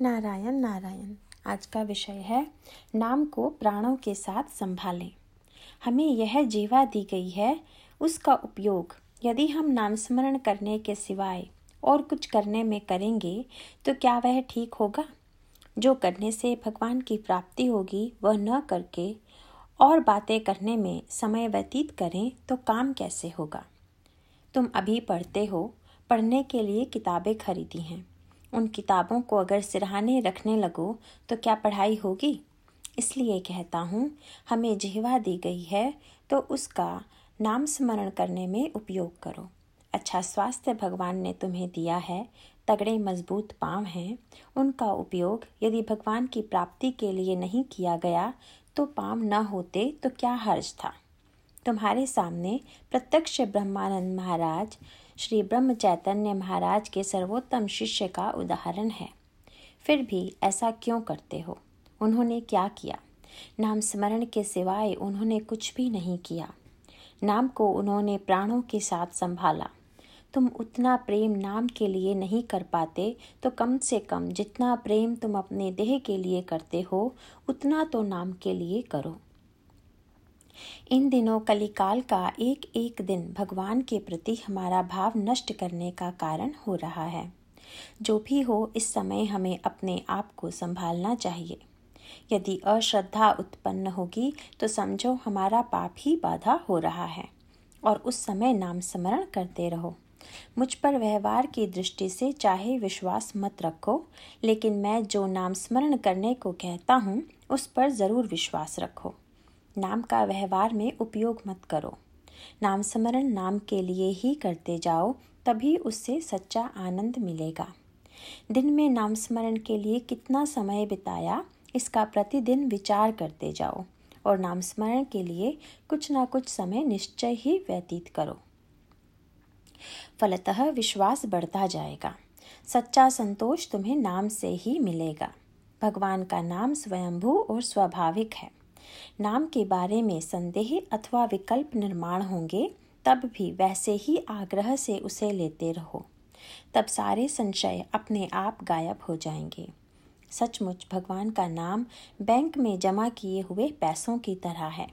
नारायण नारायण। आज का विषय है, नाम को प्राणों के साथ संभालें। हमें यह जीवा दी गई है, उसका उपयोग। यदि हम नाम स्मरण करने के सिवाय और कुछ करने में करेंगे तो क्या वह ठीक होगा? जो करने से भगवान की प्राप्ति होगी, वह न करके और बातें करने में समय व्यतीत करें तो काम कैसे होगा? तुम अभी पढ़ते हो, पढ़ने के लिए किताबें खरीदी हैं। उन किताबों को अगर सिरहाने रखने लगो तो क्या पढ़ाई होगी? इसलिए कहता हूँ, हमें जिहवा दी गई है तो उसका नाम स्मरण करने में उपयोग करो। अच्छा स्वास्थ्य भगवान ने तुम्हें दिया है, तगड़े मज़बूत पाँव हैं। उनका उपयोग यदि भगवान की प्राप्ति के लिए नहीं किया गया तो पाँव न होते तो क्या हर्ज था? तुम्हारे सामने प्रत्यक्ष ब्रह्मानंद महाराज, श्री ब्रह्म चैतन्य महाराज के सर्वोत्तम शिष्य का उदाहरण है। फिर भी ऐसा क्यों करते हो? उन्होंने क्या किया? नाम स्मरण के सिवाय उन्होंने कुछ भी नहीं किया। नाम को उन्होंने प्राणों के साथ संभाला। तुम उतना प्रेम नाम के लिए नहीं कर पाते तो कम से कम जितना प्रेम तुम अपने देह के लिए करते हो, उतना तो नाम के लिए करो। इन दिनों कलिकाल का एक एक दिन भगवान के प्रति हमारा भाव नष्ट करने का कारण हो रहा है। जो भी हो, इस समय हमें अपने आप को संभालना चाहिए। यदि अश्रद्धा उत्पन्न होगी तो समझो हमारा पाप ही बाधा हो रहा है, और उस समय नाम स्मरण करते रहो। मुझ पर व्यवहार की दृष्टि से चाहे विश्वास मत रखो, लेकिन मैं जो नाम स्मरण करने को कहता हूँ, उस पर ज़रूर विश्वास रखो। नाम का व्यवहार में उपयोग मत करो। नाम स्मरण नाम के लिए ही करते जाओ, तभी उससे सच्चा आनंद मिलेगा। दिन में नाम स्मरण के लिए कितना समय बिताया, इसका प्रतिदिन विचार करते जाओ और नाम स्मरण के लिए कुछ ना कुछ समय निश्चय ही व्यतीत करो। फलतः विश्वास बढ़ता जाएगा। सच्चा संतोष तुम्हें नाम से ही मिलेगा। भगवान का नाम स्वयंभू और स्वाभाविक है। नाम के बारे में संदेह अथवा विकल्प निर्माण होंगे, तब भी वैसे ही आग्रह से उसे लेते रहो। तब सारे संशय अपने आप गायब हो जाएँगे। सचमुच भगवान का नाम बैंक में जमा किए हुए पैसों की तरह है।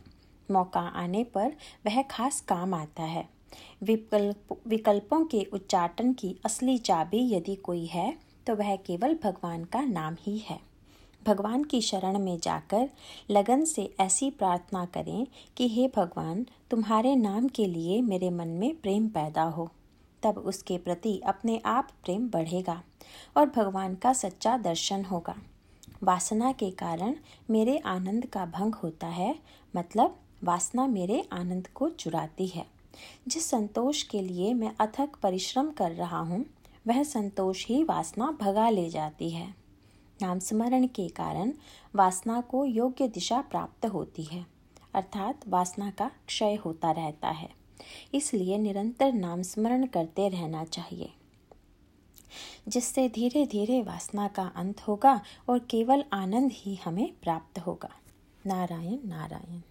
मौका आने पर वह खास काम आता है। विकल्प, विकल्पों के उच्चाटन की असली चाबी यदि कोई है तो वह केवल भगवान का नाम ही है। भगवान की शरण में जाकर लगन से ऐसी प्रार्थना करें कि हे भगवान, तुम्हारे नाम के लिए मेरे मन में प्रेम पैदा हो। तब उसके प्रति अपने आप प्रेम बढ़ेगा और भगवान का सच्चा दर्शन होगा। वासना के कारण मेरे आनंद का भंग होता है मतलब वासना मेरे आनंद को चुराती है। जिस संतोष के लिए मैं अथक परिश्रम कर रहा हूँ, वह संतोष ही वासना भगा ले जाती है। नाम स्मरण के कारण वासना को योग्य दिशा प्राप्त होती है, अर्थात वासना का क्षय होता रहता है। इसलिए निरंतर नाम स्मरण करते रहना चाहिए, जिससे धीरे धीरे वासना का अंत होगा और केवल आनंद ही हमें प्राप्त होगा। नारायण नारायण।